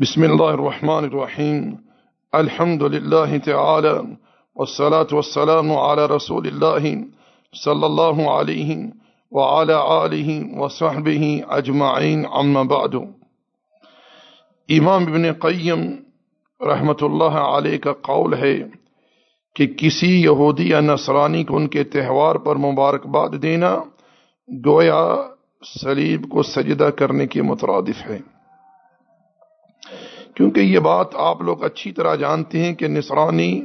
بسم الله الرحمن الرحيم. الحمد لله تعالى والصلاة والسلام على رسول الله صلى الله عليه وعلى آله وصحبه أجمعين. عما بعد. امام ابن قیم رحمت اللہ علیہ کا قول ہے کہ کسی یہودی یا نصرانی کو ان کے تہوار پر مبارکباد دینا گویا سلیب کو سجدہ کرنے کے مترادف ہے۔ کیونکہ یہ بات آپ لوگ اچھی طرح جانتے ہیں کہ نصرانی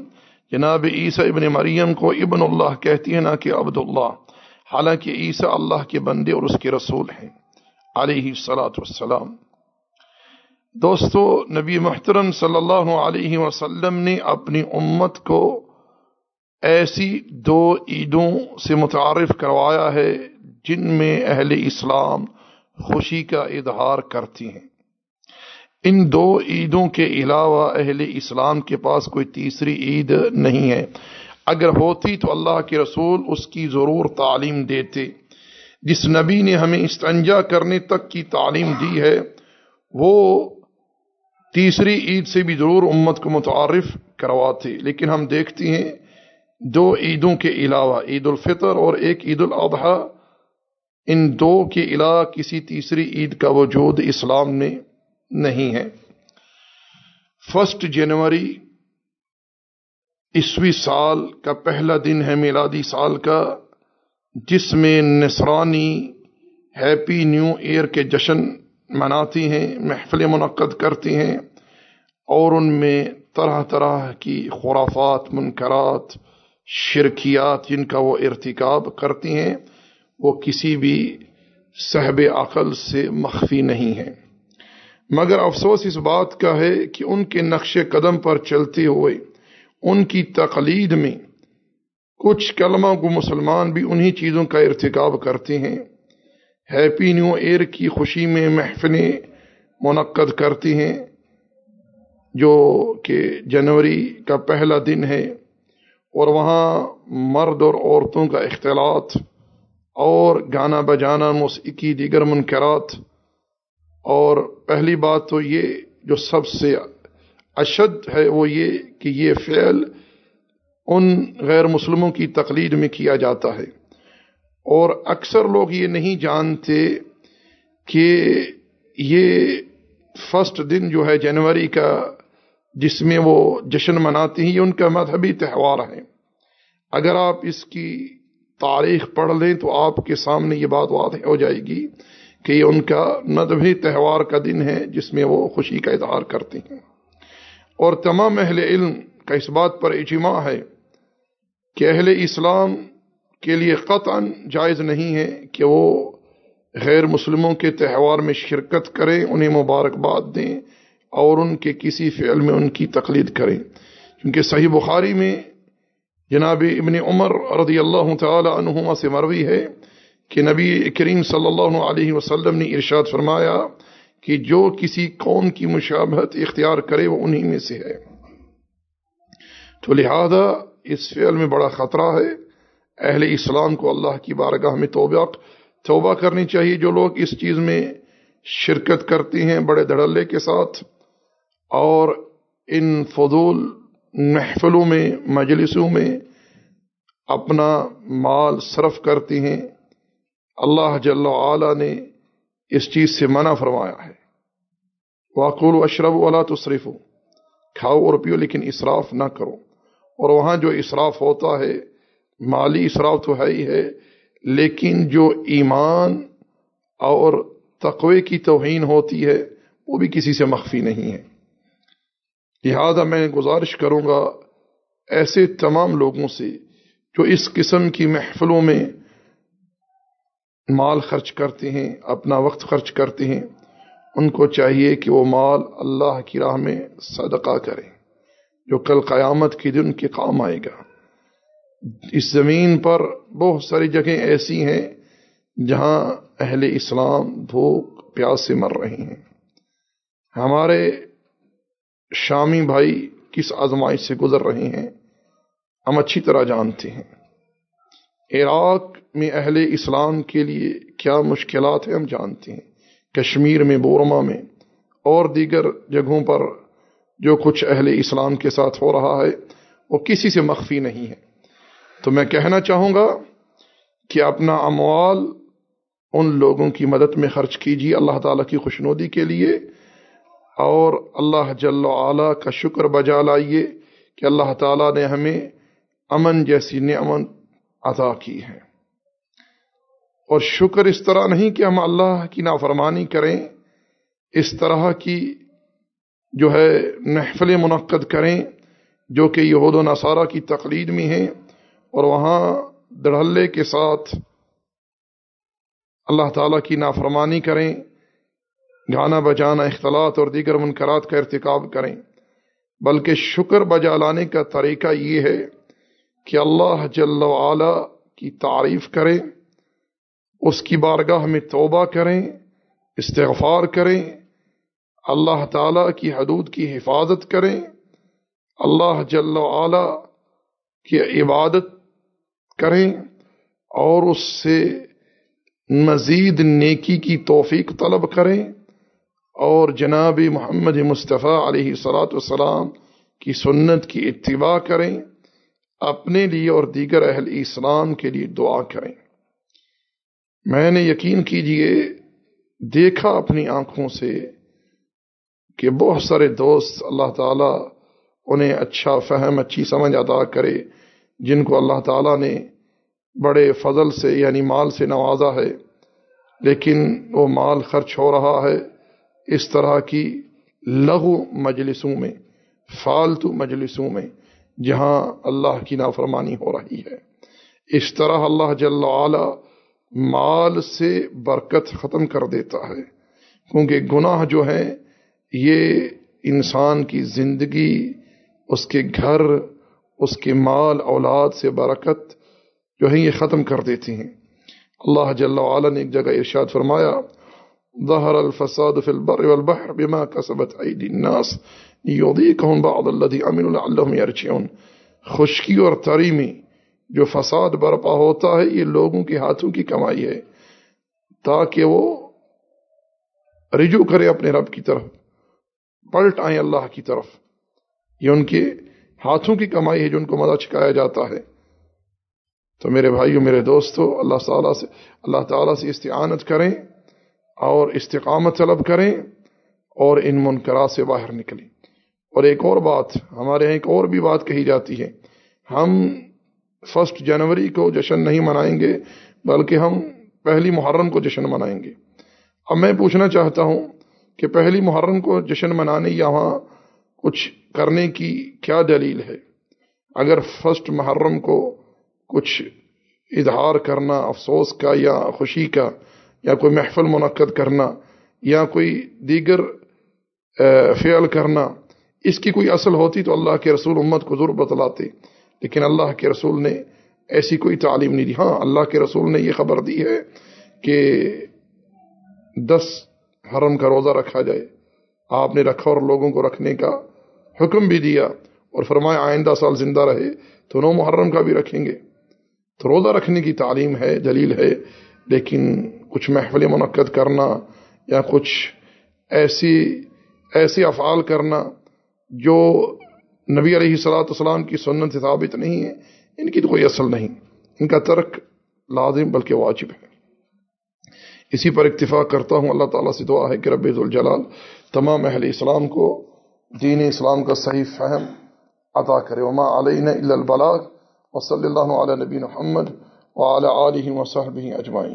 جناب عیسیٰ ابن مریم کو ابن اللہ کہتی ہے نہ کہ عبد اللہ حالانکہ عیسیٰ اللہ کے بندے اور اس کے رسول ہیں۔ علیہ سلاۃ والسلام۔ دوستو، نبی محترم صلی اللہ علیہ وسلم نے اپنی امت کو ایسی دو عیدوں سے متعارف کروایا ہے جن میں اہل اسلام خوشی کا اظہار کرتی ہیں۔ ان دو عیدوں کے علاوہ اہل اسلام کے پاس کوئی تیسری عید نہیں ہے۔ اگر ہوتی تو اللہ کے رسول اس کی ضرور تعلیم دیتے۔ جس نبی نے ہمیں استنجا کرنے تک کی تعلیم دی ہے، وہ تیسری عید سے بھی ضرور امت کو متعارف کرواتے۔ لیکن ہم دیکھتے ہیں دو عیدوں کے علاوہ، عید الفطر اور ایک عید الاضحیٰ۔ ان دو کے علاوہ کسی تیسری عید کا وجود اسلام نے نہیں ہے۔ فسٹ جنوری عیسوی سال کا پہلا دن ہے میلادی سال کا، جس میں نصرانی ہیپی نیو ایئر کے جشن مناتی ہیں، محفل منعقد کرتی ہیں، اور ان میں طرح طرح کی خرافات، منکرات، شرکیات جن کا وہ ارتکاب کرتی ہیں، وہ کسی بھی صحب عقل سے مخفی نہیں ہے مگر افسوس اس بات کا ہے کہ ان کے نقش قدم پر چلتے ہوئے، ان کی تقلید میں کچھ کلمہ کو مسلمان بھی انہی چیزوں کا ارتکاب کرتے ہیں۔ ہیپی نیو ایئر کی خوشی میں محفلیں منعقد کرتی ہیں، جو کہ جنوری کا پہلا دن ہے، اور وہاں مرد اور عورتوں کا اختلاط اور گانا بجانا، موسیقی، دیگر منکرات اور پہلی بات تو یہ جو سب سے اشد ہے وہ یہ کہ یہ فعل ان غیر مسلموں کی تقلید میں کیا جاتا ہے۔ اور اکثر لوگ یہ نہیں جانتے کہ یہ فرسٹ دن جو ہے جنوری کا جس میں وہ جشن مناتے ہیں، یہ ان کا مذہبی تہوار ہے۔ اگر آپ اس کی تاریخ پڑھ لیں تو آپ کے سامنے یہ بات واضح ہو جائے گی کہ یہ ان کا مذہبی تہوار کا دن ہے جس میں وہ خوشی کا اظہار کرتے ہیں۔ اور تمام اہل علم کا اس بات پر اجماع ہے کہ اہل اسلام کے لیے قطعا جائز نہیں ہے کہ وہ غیر مسلموں کے تہوار میں شرکت کریں، انہیں مبارکباد دیں اور ان کے کسی فعل میں ان کی تقلید کریں۔ کیونکہ صحیح بخاری میں جناب ابن عمر رضی اللہ تعالی عنہما سے مروی ہے کہ نبی کریم صلی اللہ علیہ وسلم نے ارشاد فرمایا کہ جو کسی قوم کی مشابہت اختیار کرے وہ انہی میں سے ہے۔ تو لہذا اس فعل میں بڑا خطرہ ہے۔ اہل اسلام کو اللہ کی بارگاہ میں توبہ توبہ کرنی چاہیے۔ جو لوگ اس چیز میں شرکت کرتے ہیں بڑے دھڑلے کے ساتھ، اور ان فضول محفلوں میں، مجلسوں میں اپنا مال صرف کرتے ہیں اللہ جل اعلیٰ نے اس چیز سے منع فرمایا ہے۔ واقول و اشرف والا تو صرف ہو کھاؤ اور پیو لیکن اسراف نہ کرو۔ اور وہاں جو اسراف ہوتا ہے، مالی اسراف تو ہے ہی ہے، لیکن جو ایمان اور تقوی کی توہین ہوتی ہے، وہ بھی کسی سے مخفی نہیں ہے۔ لہذا میں گزارش کروں گا، ایسے تمام لوگوں سے جو اس قسم کی محفلوں میں مال خرچ کرتے ہیں، اپنا وقت خرچ کرتے ہیں، ان کو چاہیے کہ وہ مال اللہ کی راہ میں صدقہ کریں جو کل قیامت کے دن کے کام آئے گا۔ اس زمین پر بہت ساری جگہیں ایسی ہیں جہاں اہل اسلام بھوک، پیاس سے مر رہے ہیں۔ ہمارے شامی بھائی کس آزمائش سے گزر رہے ہیں، ہم اچھی طرح جانتے ہیں۔ عراق میں اہل اسلام کے لیے کیا مشکلات ہیں ہم جانتے ہیں۔ کشمیر میں، بورما میں اور دیگر جگہوں پر جو کچھ اہل اسلام کے ساتھ ہو رہا ہے، وہ کسی سے مخفی نہیں ہے۔ تو میں کہنا چاہوں گا کہ اپنا اموال ان لوگوں کی مدد میں خرچ کیجیے اللہ تعالیٰ کی خوشنودی کے لیے اور اللہ جل اعلیٰ کا شکر بجا لائیے کہ اللہ تعالیٰ نے ہمیں امن جیسی نعمت عطا کی ہے۔ اور شکر اس طرح نہیں کہ ہم اللہ کی نافرمانی کریں، اس طرح کی جو ہے محفل منعقد کریں، جو کہ یہود و نصارہ کی تقلید میں ہیں، اور وہاں دڑھلے کے ساتھ اللہ تعالیٰ کی نافرمانی کریں گانا بجانا اختلاط اور دیگر منکرات کا ارتکاب کریں۔ بلکہ شکر بجا لانے کا طریقہ یہ ہے کہ اللہ جل وعلا کی تعریف کریں، اس کی بارگاہ میں توبہ کریں، استغفار کریں، اللہ تعالیٰ کی حدود کی حفاظت کریں، اللہ جل وعلا کی عبادت کریں اور اس سے مزید نیکی کی توفیق طلب کریں اور جناب محمد مصطفیٰ علیہ صلاۃ والسلام کی سنت کی اتباع کریں۔ اپنے لیے اور دیگر اہل اسلام کے لیے دعا کریں۔ میں نے یقین کیجیے دیکھا اپنی آنکھوں سے کہ بہت سارے دوست اللہ تعالیٰ انہیں اچھا فہم، اچھی سمجھ عطا کرے، جن کو اللہ تعالیٰ نے بڑے فضل سے یعنی مال سے نوازا ہے، لیکن وہ مال خرچ ہو رہا ہے اس طرح کی لغو مجلسوں میں، فالتو مجلسوں میں۔ جہاں اللہ کی نافرمانی ہو رہی ہے۔ اس طرح اللہ جل مال سے برکت ختم کر دیتا ہے۔ کیونکہ گناہ جو ہے یہ انسان کی زندگی، اس کے گھر، اس کے مال، اولاد سے برکت جو ہے یہ ختم کر دیتی ہیں۔ اللہ جل وعلا نے ایک جگہ ارشاد فرمایا ظهر الفساد في البر والبحر بما كسبت ايدي الناس۔ يضيقهم بعض الذي عملوا لعلهم يرجعون خشکی اور تری میں جو فساد برپا ہوتا ہے، یہ لوگوں کے ہاتھوں کی کمائی ہے۔ تاکہ وہ رجوع کرے اپنے رب کی طرف۔ پلٹ آئیں اللہ کی طرف۔ یہ ان کے ہاتھوں کی کمائی ہے جو ان کو مزہ چکایا جاتا ہے۔ تو میرے بھائیوں میرے دوستوں اللہ تعالیٰ سے، اللہ تعالیٰ سے استعانت کریں اور استقامت طلب کریں اور ان منکرات سے باہر نکلیں۔ اور ایک اور بات، ہمارے یہاں ایک اور بھی بات کہی جاتی ہے۔ ہم فرسٹ جنوری کو جشن نہیں منائیں گے، بلکہ ہم پہلی محرم کو جشن منائیں گے۔ اب میں پوچھنا چاہتا ہوں کہ پہلی محرم کو جشن منانے یا وہاں کچھ کرنے کی کیا دلیل ہے؟ اگر فرسٹ محرم کو کچھ اظہار کرنا، افسوس کا یا خوشی کا، یا کوئی محفل منعقد کرنا، یا کوئی دیگر فعل کرنا اس کی کوئی اصل ہوتی تو اللہ کے رسول امت کو ضرور بتلاتے۔ لیکن اللہ کے رسول نے ایسی کوئی تعلیم نہیں دی۔ ہاں اللہ کے رسول نے یہ خبر دی ہے کہ دس حرم کا روزہ رکھا جائے۔ آپ نے رکھا اور لوگوں کو رکھنے کا حکم بھی دیا اور فرمایا آئندہ سال زندہ رہے تو نو محرم کا بھی رکھیں گے۔ تو روزہ رکھنے کی تعلیم ہے، دلیل ہے، لیکن کچھ محفل منعقد کرنا یا کچھ ایسی ایسے افعال کرنا جو نبی علیہ صلاۃ السلام کی سنت سے ثابت نہیں ہے، ان کی تو کوئی اصل نہیں۔ ان کا ترک لازم بلکہ واجب ہے۔ اسی پر اکتفا کرتا ہوں، اللہ تعالیٰ سے دعا ہے کہ رب الجلال تمام اہل اسلام کو دین اسلام کا صحیح فہم عطا کرے۔ وما علیہ البلاغ، وصلی اللہ علیہ نبی محمد وعلى آله وصحبه أجمعين